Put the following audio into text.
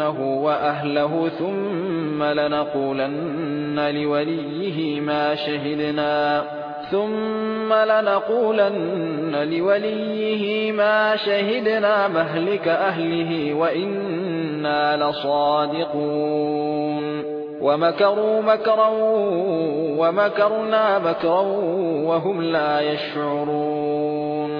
لنبيتنه وأهله ثم لنقولن لوليه ما شهدنا ثم لنقولن لوليه ما شهدنا مهلك أهله وإنا لصادقون. ومكروا مكرا ومكرنا مكرا وهم لا يشعرون.